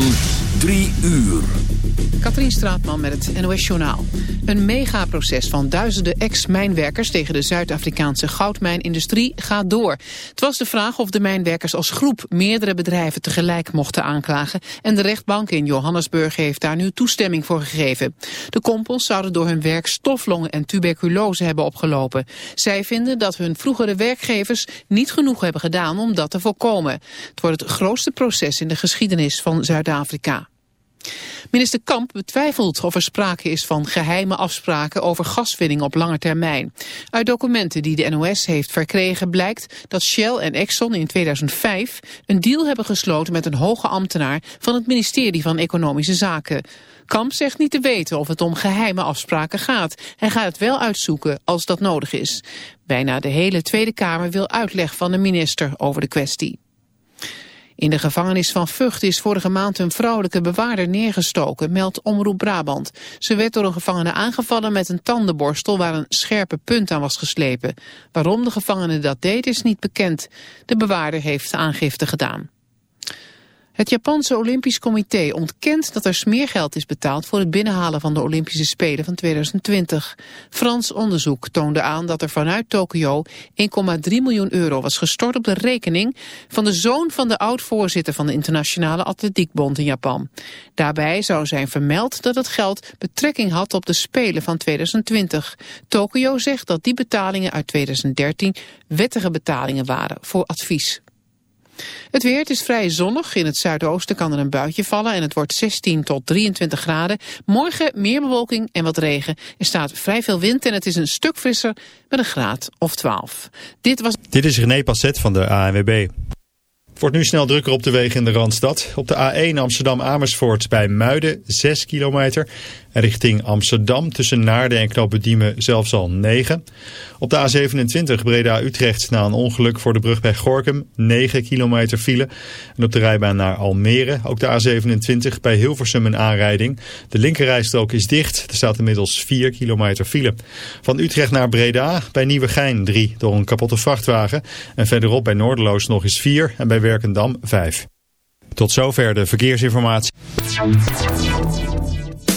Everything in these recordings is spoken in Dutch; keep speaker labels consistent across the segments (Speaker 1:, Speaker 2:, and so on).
Speaker 1: van 3 uur.
Speaker 2: Katrien Straatman met het NOS Journaal. Een megaproces van duizenden ex-mijnwerkers tegen de Zuid-Afrikaanse goudmijnindustrie gaat door. Het was de vraag of de mijnwerkers als groep meerdere bedrijven tegelijk mochten aanklagen. En de rechtbank in Johannesburg heeft daar nu toestemming voor gegeven. De kompels zouden door hun werk stoflongen en tuberculose hebben opgelopen. Zij vinden dat hun vroegere werkgevers niet genoeg hebben gedaan om dat te voorkomen. Het wordt het grootste proces in de geschiedenis van Zuid-Afrika. Minister Kamp betwijfelt of er sprake is van geheime afspraken over gaswinning op lange termijn. Uit documenten die de NOS heeft verkregen blijkt dat Shell en Exxon in 2005 een deal hebben gesloten met een hoge ambtenaar van het ministerie van Economische Zaken. Kamp zegt niet te weten of het om geheime afspraken gaat. Hij gaat het wel uitzoeken als dat nodig is. Bijna de hele Tweede Kamer wil uitleg van de minister over de kwestie. In de gevangenis van Vught is vorige maand een vrouwelijke bewaarder neergestoken, meldt Omroep Brabant. Ze werd door een gevangene aangevallen met een tandenborstel waar een scherpe punt aan was geslepen. Waarom de gevangene dat deed is niet bekend. De bewaarder heeft aangifte gedaan. Het Japanse Olympisch Comité ontkent dat er smeergeld is betaald voor het binnenhalen van de Olympische Spelen van 2020. Frans onderzoek toonde aan dat er vanuit Tokio 1,3 miljoen euro was gestort op de rekening van de zoon van de oud-voorzitter van de Internationale Atletiekbond in Japan. Daarbij zou zijn vermeld dat het geld betrekking had op de Spelen van 2020. Tokio zegt dat die betalingen uit 2013 wettige betalingen waren voor advies. Het weer, is vrij zonnig. In het zuidoosten kan er een buitje vallen en het wordt 16 tot 23 graden. Morgen meer bewolking en wat regen. Er staat vrij veel wind en het is een stuk frisser met een graad of 12. Dit, was...
Speaker 3: Dit is René Passet van de ANWB. Het wordt nu snel drukker op de wegen in de Randstad. Op de A1 Amsterdam-Amersfoort bij Muiden 6 kilometer. Richting Amsterdam tussen Naarden en Knopen zelfs al 9. Op de A27 Breda-Utrecht na een ongeluk voor de brug bij Gorkum 9 kilometer file. En op de rijbaan naar Almere ook de A27 bij Hilversum een aanrijding. De linkerrijstrook is dicht. Er staat inmiddels 4 kilometer file. Van Utrecht naar Breda bij Nieuwegein 3 door een kapotte vrachtwagen. En verderop bij Noorderloos nog eens 4 en bij Werkendam 5. Tot zover de verkeersinformatie.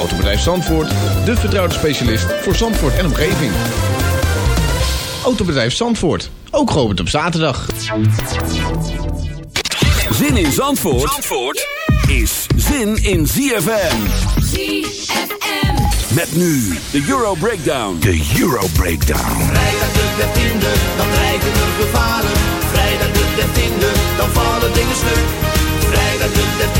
Speaker 4: Autobedrijf Zandvoort, de vertrouwde specialist voor Zandvoort en omgeving. Autobedrijf Zandvoort, ook geopend op zaterdag.
Speaker 1: Zin in Zandvoort, Zandvoort is zin in ZFM.
Speaker 5: ZFM.
Speaker 1: Met nu de Euro Breakdown.
Speaker 6: De Euro Breakdown.
Speaker 7: Vrijdag de 13e, dan dreigen er gevaren. Vrijdag de 13e, dan vallen dingen stuk. Vrijdag de 13e,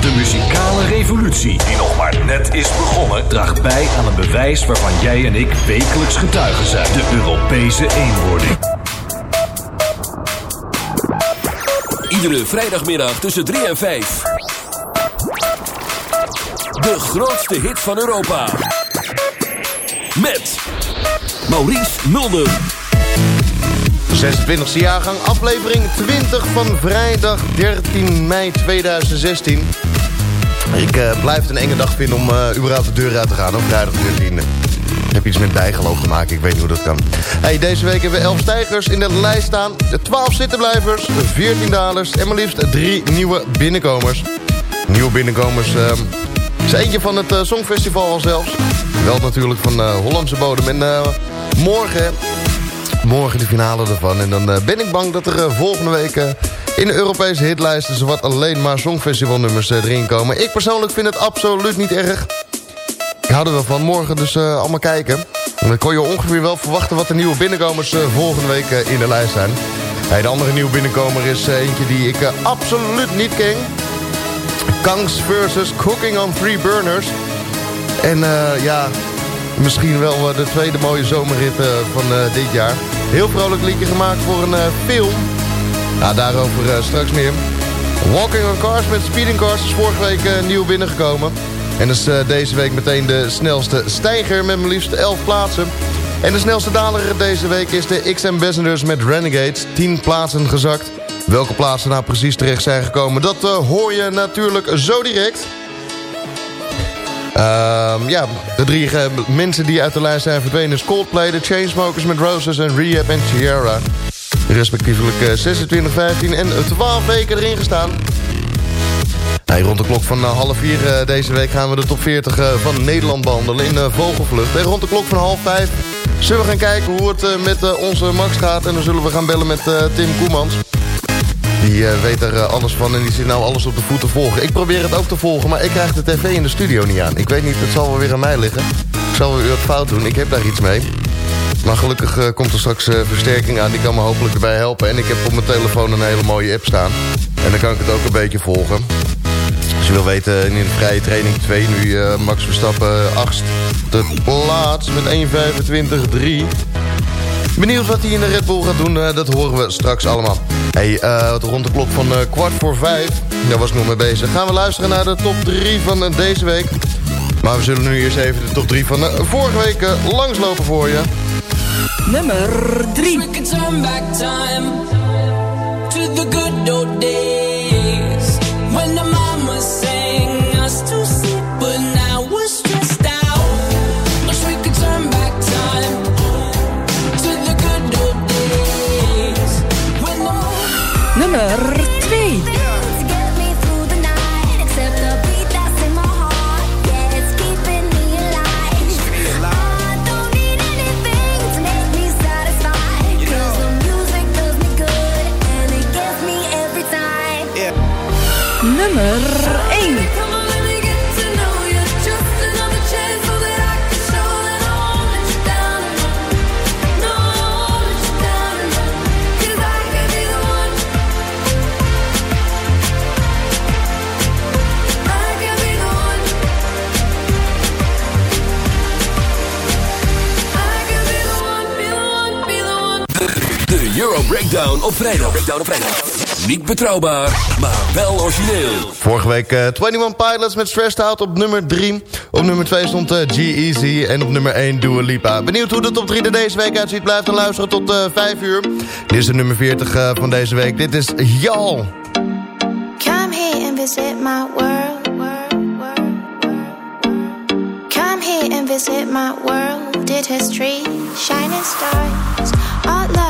Speaker 8: De muzikale revolutie, die nog maar net is begonnen, draagt bij aan een bewijs waarvan jij en ik wekelijks getuigen zijn: de Europese eenwording.
Speaker 1: Iedere vrijdagmiddag tussen 3 en 5. De grootste hit van Europa. Met Maurice Mulder.
Speaker 9: 26e jaargang, aflevering 20 van vrijdag 13 mei 2016. Ik uh, blijf het een enge dag vinden om uh, überhaupt de deur uit te gaan op vrijdag 13. Ik heb iets met bijgeloof maken, ik weet niet hoe dat kan. Hey, deze week hebben we 11 stijgers in de lijst staan. 12 zittenblijvers, 14 dalers en maar liefst 3 nieuwe binnenkomers. Nieuwe binnenkomers uh, is eentje van het Songfestival al zelfs. Wel natuurlijk van Hollandse bodem. En morgen morgen de finale ervan. En dan ben ik bang dat er volgende week in de Europese hitlijsten... zowat alleen maar songfestivalnummers erin komen. Ik persoonlijk vind het absoluut niet erg. Ik hou er wel. Morgen dus allemaal kijken. En dan kon je ongeveer wel verwachten wat de nieuwe binnenkomers volgende week in de lijst zijn. Hey, de andere nieuwe binnenkomer is eentje die ik absoluut niet ken. Kangs versus Cooking on Three Burners. En ja, misschien wel de tweede mooie zomerrit van dit jaar. Heel vrolijk liedje gemaakt voor een film. Nou, daarover straks meer. Walking on Cars met Speeding Cars is vorige week nieuw binnengekomen. En is deze week meteen de snelste stijger met maar liefst 11 plaatsen. En de snelste daler deze week is de X Ambassadors met Renegades. 10 plaatsen gezakt. Welke plaatsen nou precies terecht zijn gekomen, dat hoor je natuurlijk zo direct. Um, ja, de drie mensen die uit de lijst zijn verdwenen is Coldplay, The Chainsmokers met Roses en Rehab en Sierra. Respectievelijk uh, 26, 15 en 12 weken erin gestaan. Hey, rond de klok van uh, half vier uh, deze week gaan we de top 40 uh, van Nederland behandelen in Vogelvlucht. En rond de klok van half vijf zullen we gaan kijken hoe het met onze Max gaat. En dan zullen we gaan bellen met Tim Koemans. Die weet er alles van en die zit nou alles op de voet te volgen. Ik probeer het ook te volgen, maar ik krijg de tv in de studio niet aan. Ik weet niet, het zal wel weer aan mij liggen. Ik zal weer wat fout doen, ik heb daar iets mee. Maar gelukkig uh, komt er straks versterking aan, die kan me hopelijk erbij helpen. En ik heb op mijn telefoon een hele mooie app staan. En dan kan ik het ook een beetje volgen. Als je wil weten, in de vrije training 2 nu Max Verstappen 8e plaats met 1.25.3. Benieuwd wat hij in de Red Bull gaat doen, uh, dat horen we straks allemaal. Hey, uh, rond de klok van uh, kwart voor vijf, daar was ik nog mee bezig. Gaan we luisteren naar de top 3 van deze week. Maar we zullen nu eerst even de top 3 van vorige week langslopen voor je.
Speaker 10: Nummer 3.
Speaker 1: Breakdown op vrijdag. Breakdown op vrijdag. Niet betrouwbaar, maar wel origineel.
Speaker 9: Vorige week eh, 21 Pilots met Stressed Out op nummer 3. Op nummer 2 stond eh, uh, G-Eazy en op nummer 1 Dua Lipa. Benieuwd hoe de top 3 de deze week uitziet? Blijf dan luisteren tot eh, uh, 5 uur. Dit is de nummer 40 uh, van deze week. Dit is Jal.
Speaker 11: Come here and visit my world. Come here and visit my world. Did history, shining stars, all love.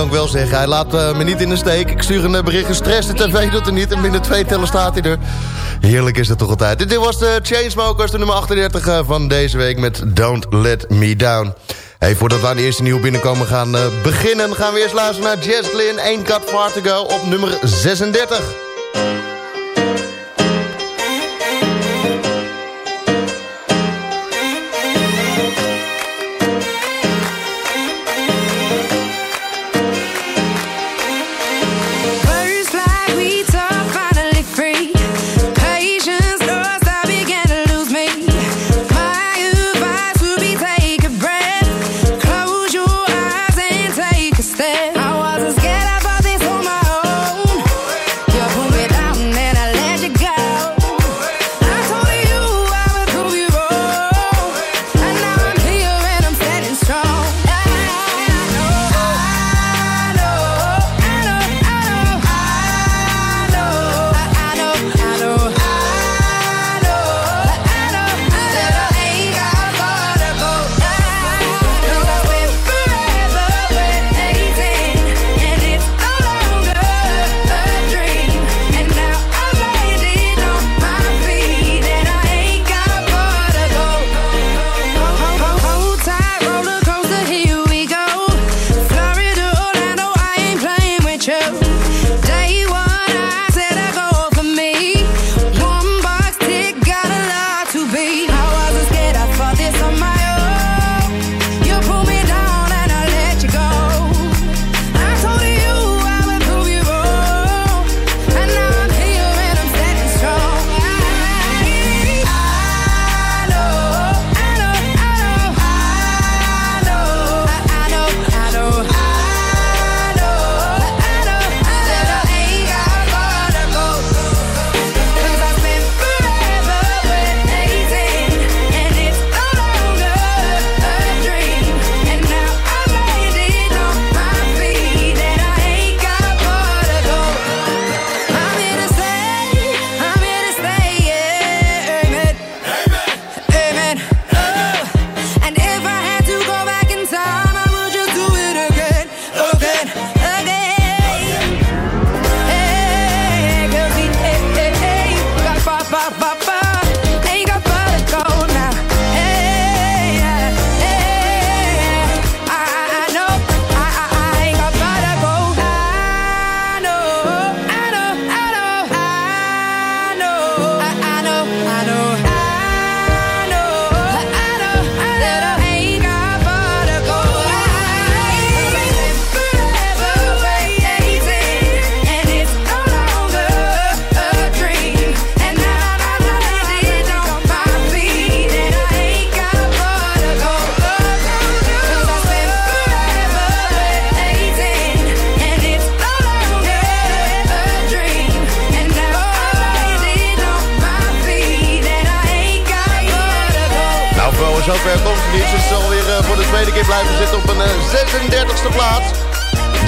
Speaker 5: Kan wel zeggen. Hij laat eh, me niet in de steek. Ik stuur een bericht stress. De tv doet er niet. En binnen twee tellen staat hij er. Heerlijk is het toch altijd. Dit was de Chainsmokers, de nummer 38 uh, van deze week met Don't Let Me Down. Hey, voordat we aan de eerste nieuw binnenkomen gaan uh, beginnen... gaan we eerst luisteren naar Jess Glynn, Ain't Got Far To Go op nummer 36.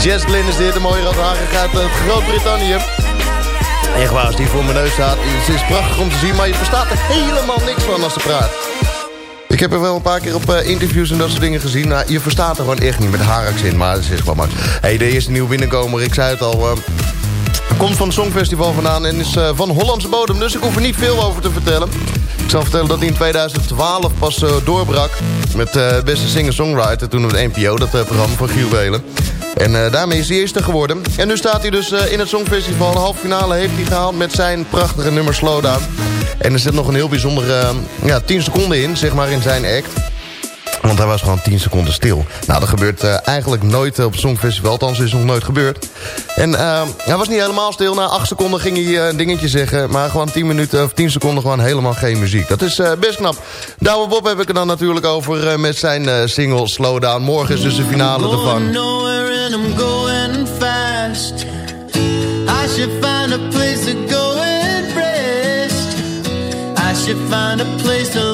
Speaker 5: Jess Glynn is dit, een mooie radhagen gaat uit Groot-Brittannië. Echt waar, als die voor mijn neus staat, het is prachtig om te zien, maar je verstaat er helemaal niks van als ze praat. Ik heb er wel een paar keer op uh, interviews en dat soort dingen gezien. Nou, je verstaat er gewoon echt niet met haar accent, maar dat is gewoon maar. Hey, de eerste nieuwe binnenkomer, ik zei het al... Uh, komt van het Songfestival vandaan en is van Hollandse bodem. Dus ik hoef er niet veel over te vertellen. Ik zal vertellen dat hij in 2012 pas doorbrak met beste singer-songwriter. Toen op de NPO, dat programma van Giel Belen. En daarmee is hij eerste geworden. En nu staat hij dus in het Songfestival. Halve finale heeft hij gehaald met zijn prachtige nummer Slowdown. En er zit nog een heel bijzondere ja, 10 seconden in, zeg maar, in zijn act. Want hij was gewoon 10 seconden stil. Nou, dat gebeurt eigenlijk nooit op het Songfestival. Althans, is nog nooit gebeurd. En hij was niet helemaal stil. Na 8 seconden ging hij een dingetje zeggen. Maar gewoon 10 minuten of 10 seconden gewoon helemaal geen muziek. Dat is best knap. Douwe Bob heb ik er dan natuurlijk over met zijn single Slowdown. Morgen is dus de finale ervan.
Speaker 7: I'm going fast. I should find a place to go and rest. I should find a place to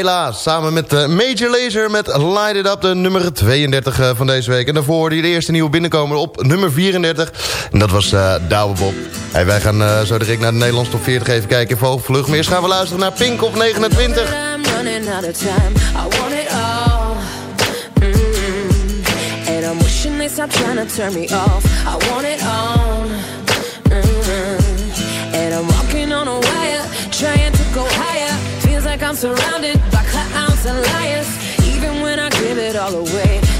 Speaker 9: Helaas, samen met eh, Major Laser met Light It Up, de nummer 32 eh, van deze week. En daarvoor die de eerste nieuwe binnenkomer op nummer 34. En dat was uh, Douwe Bob. Hey, wij gaan zo direct naar de Nederlands top 40 even kijken. in vogelvlucht. Maar eerst gaan we luisteren naar Pink op 29.
Speaker 10: I'm walking on a wire, trying to go. like I'm surrounded by clowns and liars. Even when I give it all away.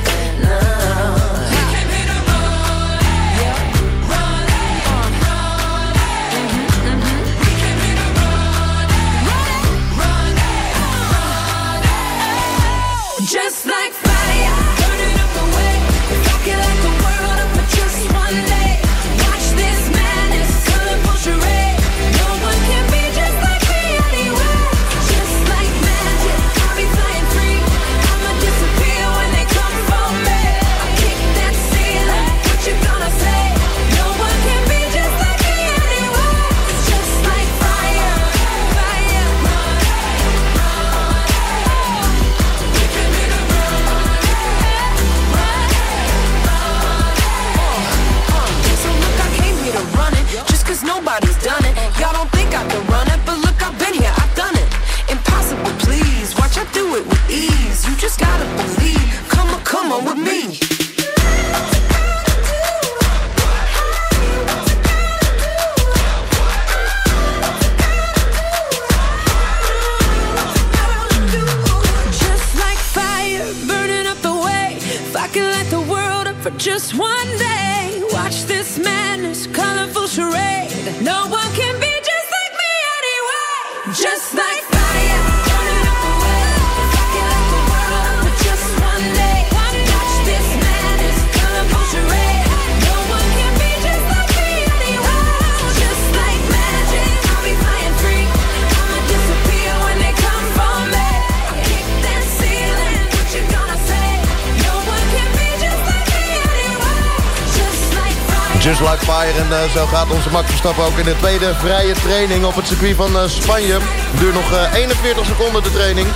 Speaker 9: Zo gaat onze Max Verstappen ook in de tweede vrije training op het circuit van eh, Spanje. Duurt nog eh, 41 seconden de training.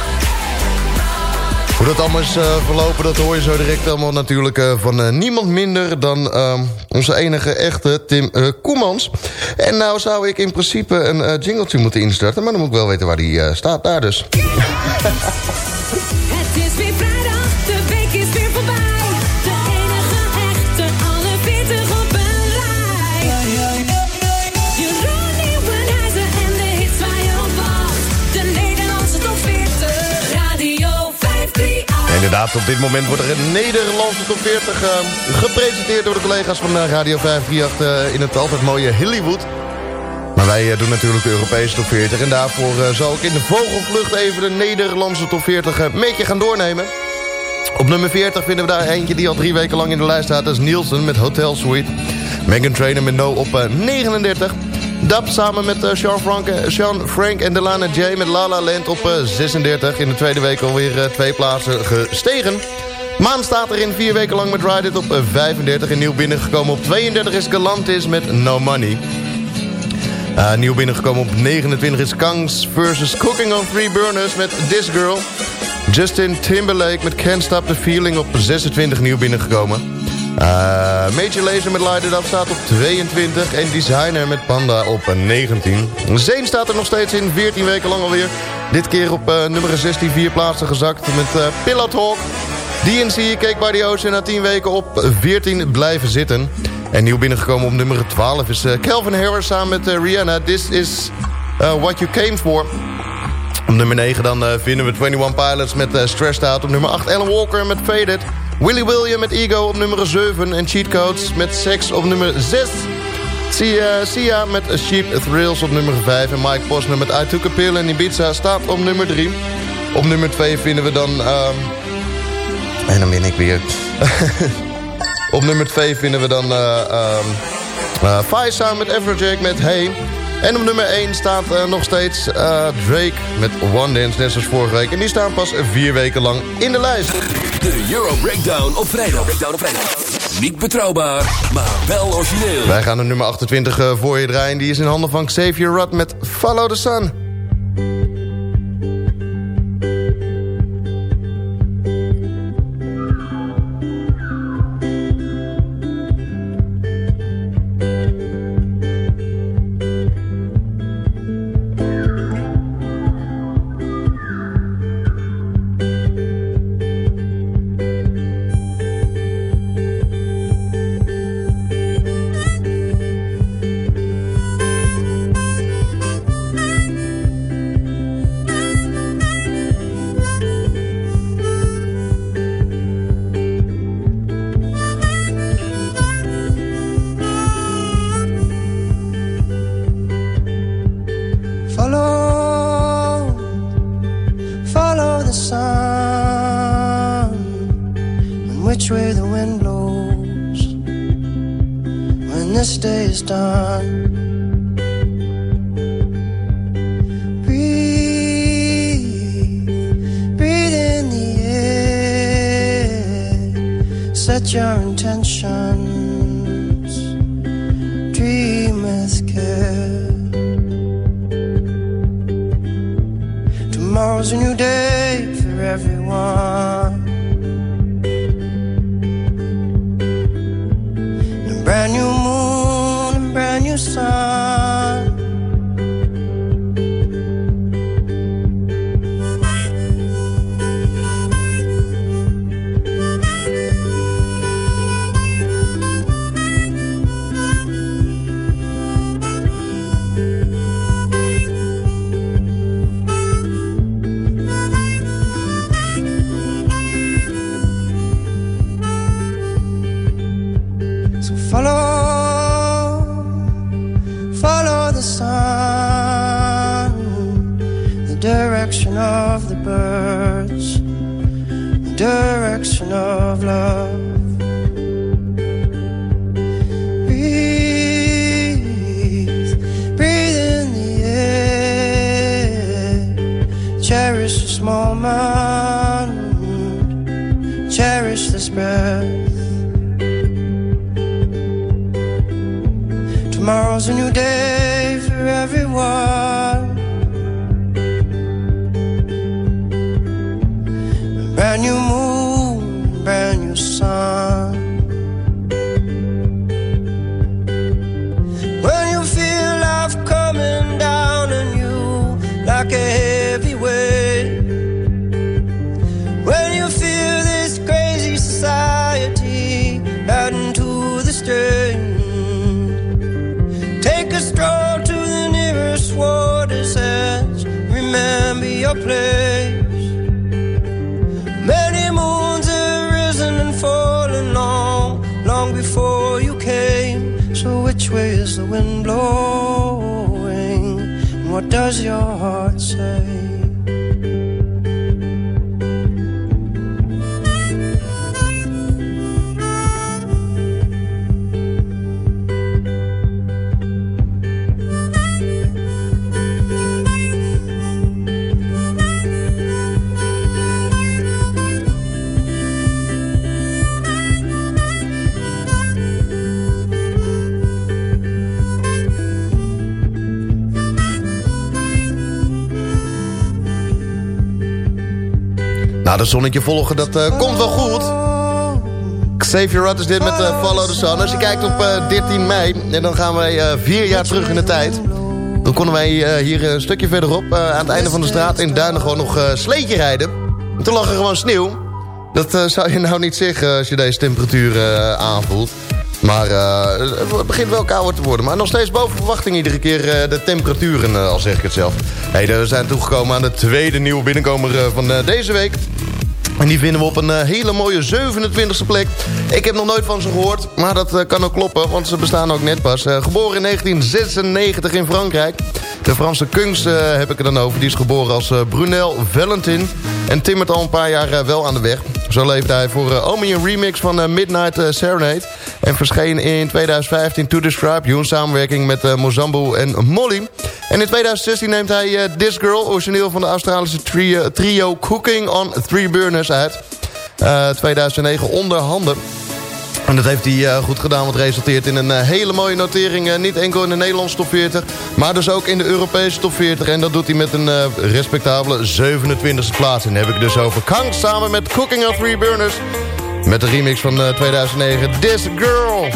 Speaker 9: Hoe dat allemaal is eh, verlopen, dat hoor je zo direct allemaal natuurlijk eh, van eh, niemand minder dan eh, onze enige echte Tim eh, Koemans. En nou zou ik in principe een eh, jingletje moeten instarten, maar dan moet ik wel weten waar die eh, staat. Daar dus. Inderdaad, op dit moment wordt er een Nederlandse top 40 eh, gepresenteerd door de collega's van eh, Radio 538 eh, in het altijd mooie Hollywood. Maar wij doen natuurlijk de Europese top 40 en daarvoor zal ik in de vogelvlucht even de Nederlandse top 40 eh, met je gaan doornemen. Op nummer 40 vinden we daar eentje die al drie weken lang in de lijst staat. Dat is Nielsen met Hotel Suite. Megan Trainer met No op eh, 39. Dab samen met eh, Sean, Frank, eh, Sean Frank en Delana J met La La Land op eh, 36. In de tweede week alweer eh, twee plaatsen gestegen. Maan staat er in vier weken lang met Ride It op eh, 35. En nieuw binnengekomen op 32 is Galantis met No Money. Nieuw binnengekomen op 29 is Kangs versus Cooking on Three Burners met This Girl. Justin Timberlake met Can't Stop the Feeling op 26 nieuw binnengekomen. Uh, Major Lazer met Light It staat op 22 en Designer met Panda op 19. Zeen staat er nog steeds in, 14 weken lang alweer. Dit keer op uh, nummer 16 vier plaatsen gezakt met uh, Pillow Talk. DNC Cake by the Ocean na 10 weken op 14 blijven zitten. En nieuw binnengekomen op nummer 12 is Calvin Harris samen met Rihanna. This is what you came for. Op nummer 9 dan vinden we 21 Pilots met Stressed Out. Op nummer 8 Alan Walker met Faded. Willy William met Ego op nummer 7. En Cheat Codes met Sex op nummer 6. Sia, Sia met Sheep Thrills op nummer 5. En Mike Posner met I Took a Pill en Ibiza staat op nummer 3. Op nummer 2 vinden we dan... Um... En dan ben ik weer... op nummer 2 vinden we dan... Uh, um... uh, Fire samen met Everjack met Hey... En op nummer 1 staat uh, nog steeds uh, Drake met One Dance, net zoals vorige week. En die staan pas vier weken lang in de lijst.
Speaker 1: De Euro Breakdown op vrijdag. Breakdown op vrijdag. Niet betrouwbaar, maar wel origineel.
Speaker 9: Wij gaan de nummer 28 uh, voor je draaien. Die is in handen van Xavier Rudd met Follow the Sun.
Speaker 12: Of the birds, direction of love.
Speaker 9: Nou, dat zonnetje volgen, dat eh, komt wel goed. Xavier Rudd is dit met eh, Follow the Sun. Als je kijkt op eh, 13 mei, en dan gaan wij eh, vier jaar terug in de tijd. Dan konden wij eh, hier een stukje verderop, eh, aan het einde van de straat in Duinen, gewoon nog eh, sleetje rijden. En toen lag er gewoon sneeuw. Dat eh, zou je nou niet zeggen als je deze temperatuur eh, aanvoelt. Maar eh, het begint wel kouder te worden. Maar nog steeds boven verwachting iedere keer eh, de temperaturen, eh, al zeg ik het zelf. Hey, we zijn toegekomen aan de tweede nieuwe binnenkomer van deze week. En die vinden we op een hele mooie 27e plek. Ik heb nog nooit van ze gehoord, maar dat kan ook kloppen, want ze bestaan ook net pas. Geboren in 1996 in Frankrijk. De Franse kunst heb ik er dan over. Die is geboren als Brunel Valentin. En timmert al een paar jaar wel aan de weg. Zo leefde hij voor uh, Omi een remix van eh, Midnight eh, Serenade. En verscheen in 2015 To Describe You... in samenwerking met Mozambo en Molly. En in 2016 neemt hij This Girl... origineel van de Australische trio, trio Cooking on Three Burners uit. Eh, 2009 onder handen. En dat heeft hij eh, goed gedaan, wat resulteert in een eh, hele mooie notering. eh, niet enkel in de Nederlandse top 40, maar dus ook in de Europese top 40. En dat doet hij met een respectabele 27e plaats. En heb ik dus over Kang samen met Cooking on Three Burners. Met de remix van eh, 2009, This Girl.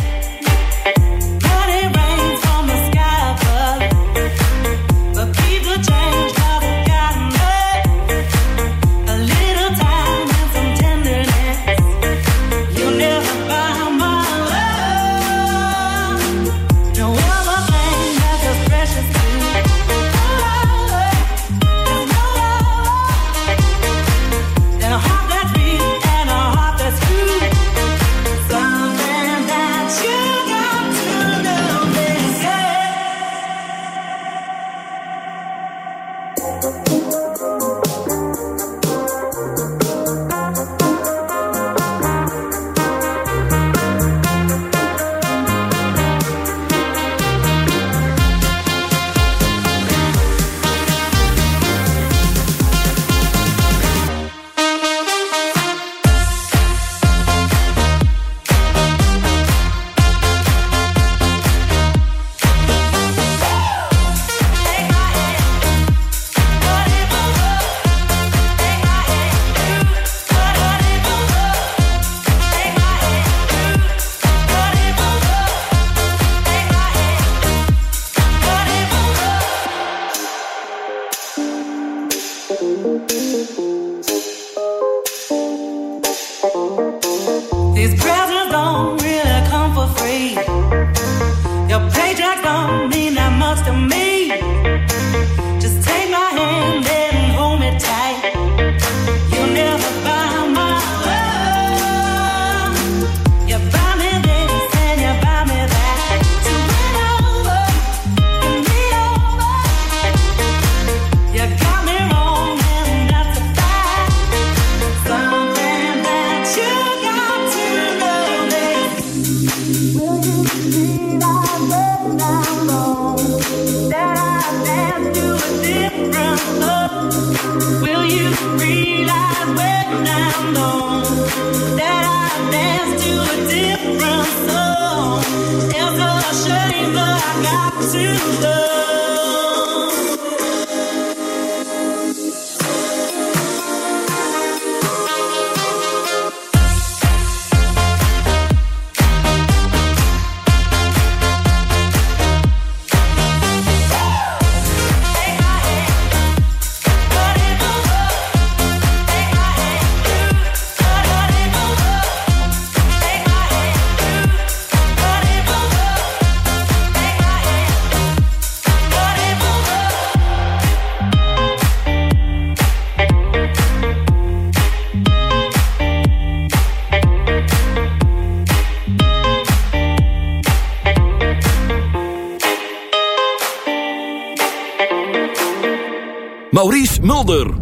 Speaker 13: Mulder.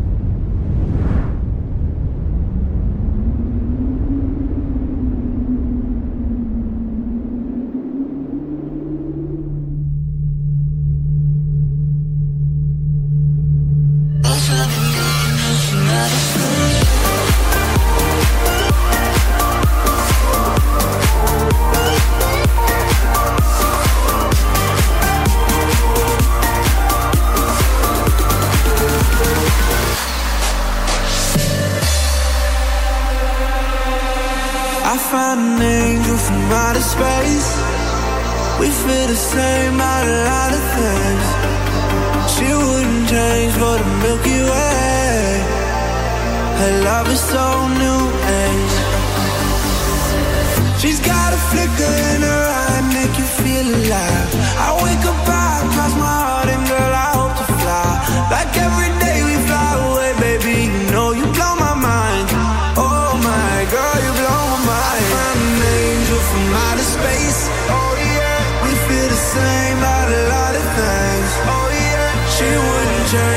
Speaker 7: future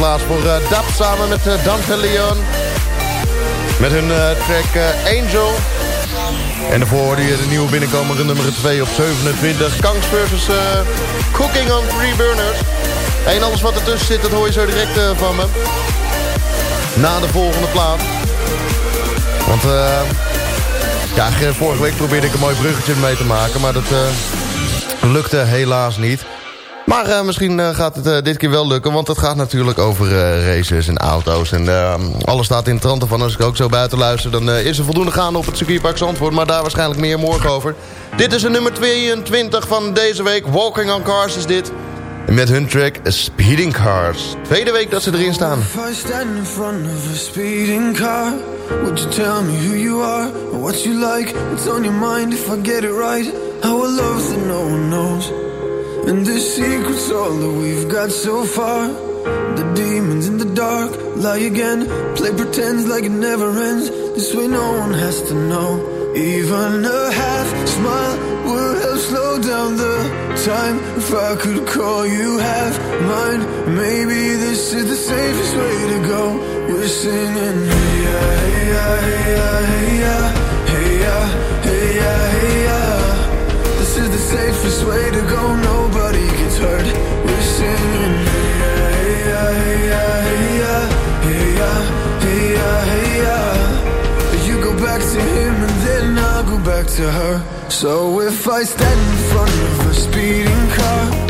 Speaker 7: plaats voor eh, DAP samen met eh, Dante Leon. Met hun eh, track Angel. En daarvoor de nieuwe binnenkomer nummer 2 op 27. Kangs versus Cooking on Three Burners. En alles wat ertussen zit, dat hoor je zo direct van me. Na de volgende plaat. Want ja, vorige week probeerde ik een mooi bruggetje mee te maken. Maar dat lukte helaas niet.
Speaker 9: Maar uh, misschien uh, gaat het uh, dit keer wel lukken, want het gaat natuurlijk over races en auto's. En alles staat in tranten van als ik ook zo buiten luister, dan is er voldoende gaan op het circuitpark Zandvoort. Maar daar waarschijnlijk meer morgen over. Dit is de nummer 22 van deze week. Walking on Cars is dit. En met hun track Speeding Cars. Tweede week dat ze erin staan.
Speaker 13: If I stand in front of a speeding car Would you tell me who you are what you like on your mind if I get it right How a love that no one knows And the secret's all that we've got so far. The demons in the dark Lie again. Play pretends like it never ends. This way no one has to know. Even a half smile would help slow down the time. If I could call you half mine Maybe this is the safest way to go. We're singing hey ya, hey ya, hey ya, hey ya Hey ya, hey ya, hey ya This is the safest way to go Nobody to her. So if I stand in front of a speeding car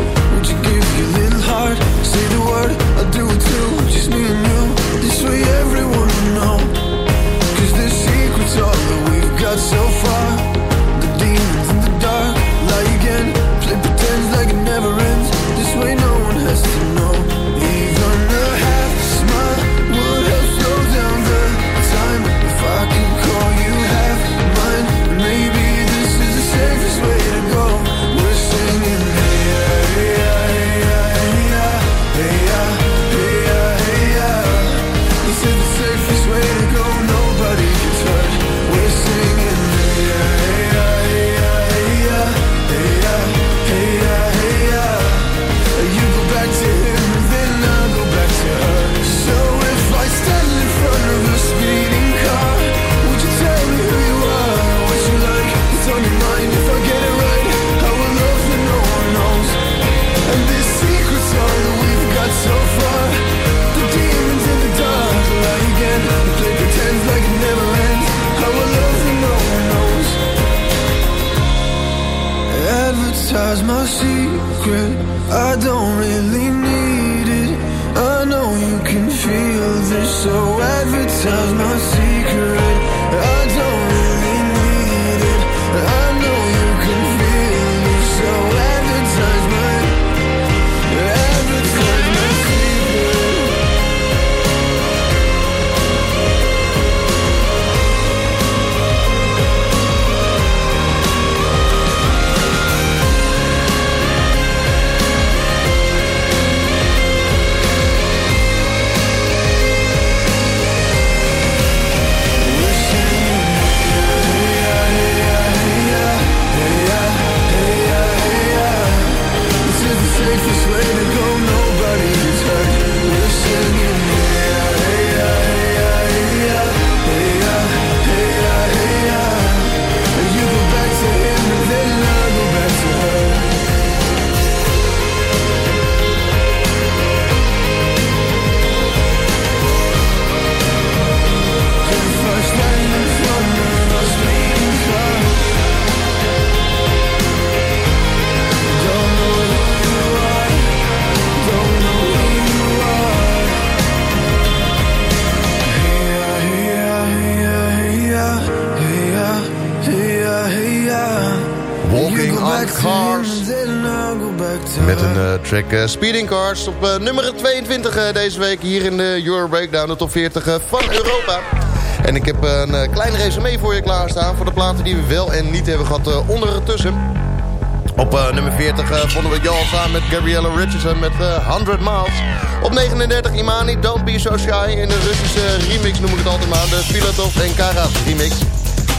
Speaker 13: don't really
Speaker 9: Op eh, nummer 22 eh, deze week hier in de Euro Breakdown, de top 40 eh, van Europa. En ik heb een klein resume voor je klaarstaan voor de platen die we wel en niet hebben gehad uh, ondertussen. Op uh, nummer 40 uh, vonden we Jal samen met Gabriella Richardson met uh, 100 Miles. Op 39 Imani, Don't Be So Shy in de Russische remix noem ik het altijd maar. De Filatov en Karas remix.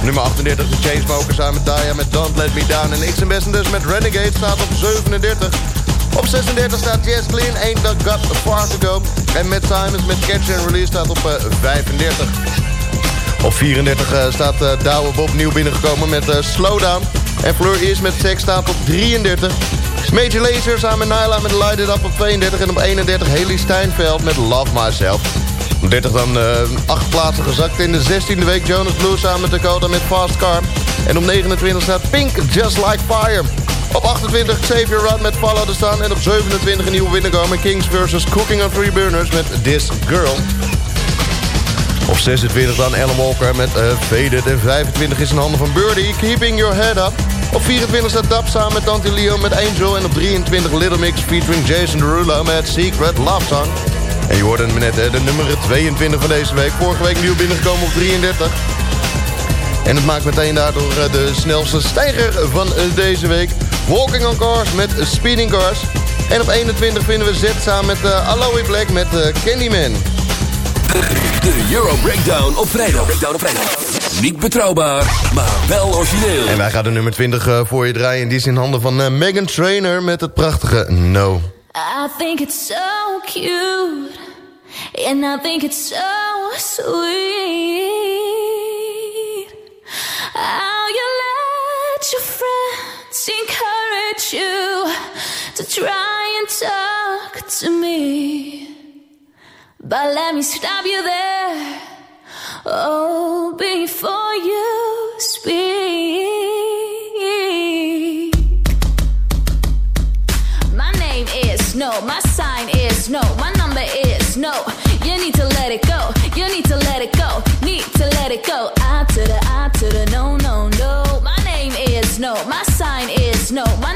Speaker 9: Nummer 38 de Chainsmokers samen met Daya met Don't Let Me Down. En X Ambassadors met Renegade staat op 37. Op 36 staat Jazz Clean, Ain't That Got Far To Go. En Matt Simons met Catch and Release staat op uh, 35. Op 34 uh, staat uh, Douwe Bob nieuw binnengekomen met Slowdown. En Fleur Is met Sex staat op 33. Major Lazer samen met Nyla met Light It Up op 32. En op 31 Haley Steinfeld met Love Myself. Op 30 dan uh, 8 plaatsen gezakt in de 16e week. Jonas Blue samen met Dakota met Fast Car. En op 29 staat Pink Just Like Fire. Op 28 Xavier Rudd met Follow the Sun. En op 27 een nieuwe binnenkomer Kings vs. Cooking on Three Burners met This Girl. Op 26 dan Ellen Walker met uh, Faded. En 25 is in handen van Birdie, Keeping Your Head Up. Op 24 staat samen met Dante Leo met Angel. En op 23 Little Mix featuring Jason Derulo met Secret Love Song. En je hoorde hem net, hè, de nummer 22 van deze week. Vorige week nieuw binnengekomen op 33. En het maakt meteen daardoor eh, de snelste stijger van eh, deze week. Walking on Cars met Speeding Cars. En op 21 vinden we Z samen met uh, Aloe Black met uh, Candyman.
Speaker 1: De Euro Breakdown op vrijdag. Breakdown op vrijdag. Niet betrouwbaar, maar wel origineel.
Speaker 9: En wij gaan de nummer 20 uh, voor je draaien. En die is in handen van uh, Megan Trainer met het prachtige No.
Speaker 14: I think it's so cute. And I think it's so sweet. You to try and talk to me. But let me stop you there. Oh, before you speak. My name is no, my sign is no, my number is no. You need to let it go, you need to let it go, need to let it go. I to the I to the no, no, no. My name is no, my sign is no, my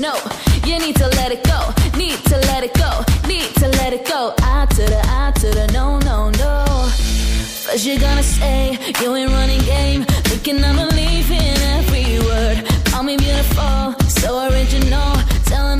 Speaker 14: no. You need to let it go, need to let it go, need to let it go. I to the I to the no, no, no. First you're gonna say you ain't running game, thinking I'm believing every word. Call me beautiful, so original, telling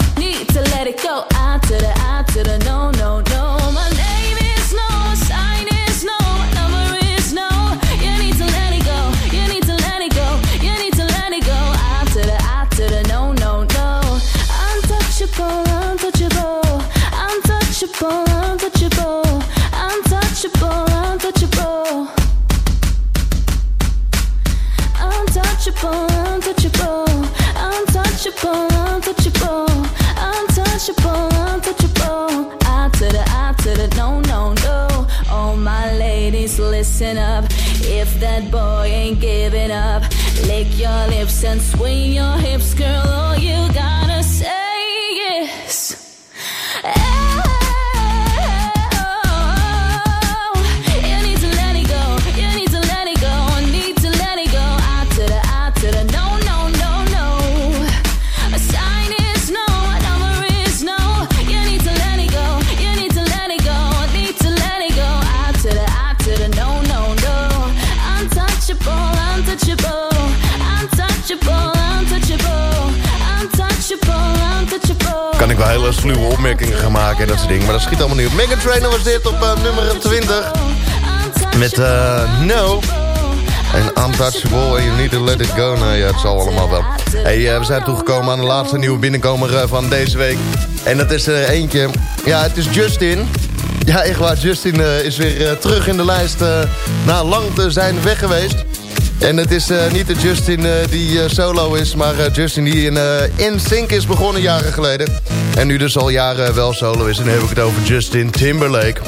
Speaker 14: untouchable, untouchable,
Speaker 9: hele sluwe opmerkingen gaan maken en dat soort dingen. Maar dat schiet allemaal niet op. Megan Trainer was dit op uh, nummer 20. Met uh, No. En Untouchable and You Need To Let It Go. Nou ja, het zal allemaal wel. Hey, uh, we zijn toegekomen aan de laatste nieuwe binnenkomer van deze week. En dat is er eentje. Ja, het is Justin. Ja, echt waar. Justin is weer terug in de lijst na lang te zijn weg geweest. En het is uh, niet de Justin uh, die uh, solo is, maar Justin die in In Sync is begonnen jaren geleden. En nu dus al jaren wel solo is. En dan heb ik het over Justin Timberlake.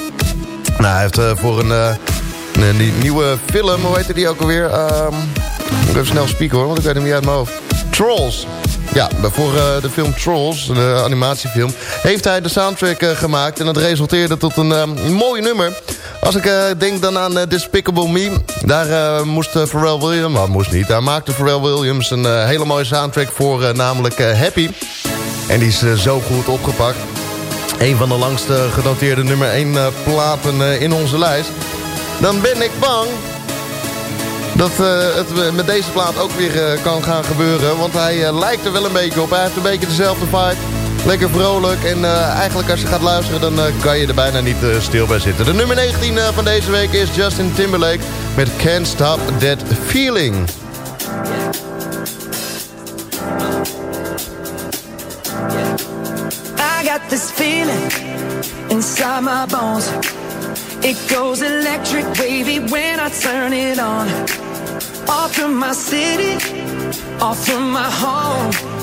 Speaker 9: Nou, hij heeft voor een En die nieuwe film, hoe heette die ook alweer? Ehm ik even snel spieken hoor, want ik weet hem niet uit mijn hoofd. Trolls. Ja, voor de film Trolls, de animatiefilm, heeft hij de soundtrack gemaakt. En dat resulteerde tot een uh, mooi nummer. Als ik denk dan aan Despicable Me, daar moest Pharrell Williams, maar moest niet, daar maakte Pharrell Williams een hele mooie soundtrack voor, namelijk Happy. En die is zo goed opgepakt. Een van de langste genoteerde nummer 1 platen in onze lijst. Dan ben ik bang dat uh, het met deze plaat ook weer uh, kan gaan gebeuren. Want hij uh, lijkt er wel een beetje op. Hij heeft een beetje dezelfde vibe. Lekker vrolijk. En eigenlijk als je gaat luisteren, dan kan je er bijna niet stil bij zitten. De nummer 19 van deze week is Justin Timberlake met Can't Stop That Feeling.
Speaker 10: I got this feeling inside my bones. It goes electric wavy when I turn it on. Off from my city, off from my home.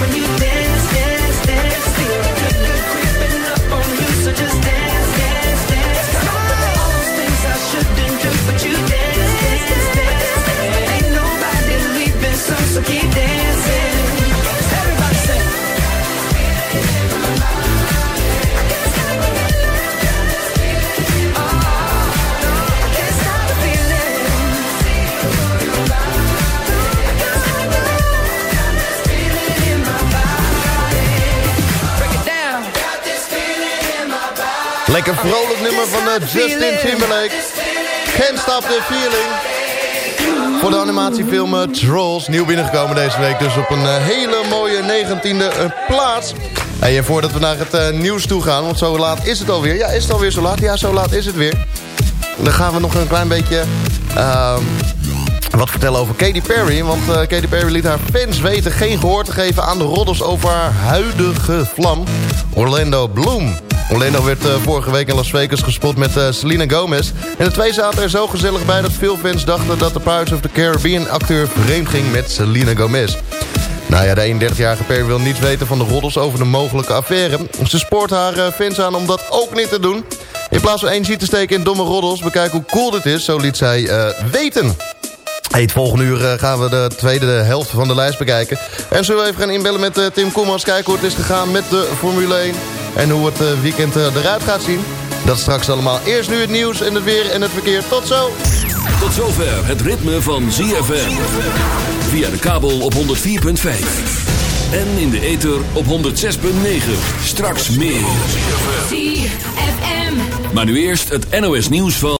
Speaker 10: when you
Speaker 9: Justin Timberlake. Can't Stop the Feeling. Voor de animatiefilm eh, Trolls. Nieuw binnengekomen deze week. Dus op een eh, hele mooie 19e eh, plaats. En voordat we naar het nieuws toe gaan. Want zo laat is het alweer. Ja, is het alweer zo laat? Ja, zo laat is het weer. Dan gaan we nog een klein beetje... Uh, wat vertellen over Katy Perry. Want Katy Perry liet haar fans weten geen gehoor te geven aan de roddels over haar huidige vlam, Orlando Bloom. Orlando werd uh, vorige week in Las Vegas gespot met uh, Selena Gomez. En de twee zaten er zo gezellig bij dat veel fans dachten dat de Pirates of the Caribbean acteur vreemd ging met Selena Gomez. Nou ja, de 31-jarige Perry wil niets weten van de roddels over de mogelijke affaire. Ze spoort haar uh, fans aan om dat ook niet te doen. In plaats van energie te steken in domme roddels, bekijk hoe cool dit is, zo liet zij weten. Het volgende uur gaan we de tweede helft van de lijst bekijken. En zullen we even gaan inbellen met Tim Koemans. Kijken hoe het is gegaan met de Formule 1. En hoe het uh, weekend eruit gaat zien. Dat straks allemaal. Eerst nu het nieuws en het weer en het verkeer. Tot zo!
Speaker 8: Tot zover het ritme van ZFM. Via de kabel op 104.5. En in de ether op 106.9. Straks meer.
Speaker 5: ZFM.
Speaker 8: Maar nu eerst het NOS nieuws van...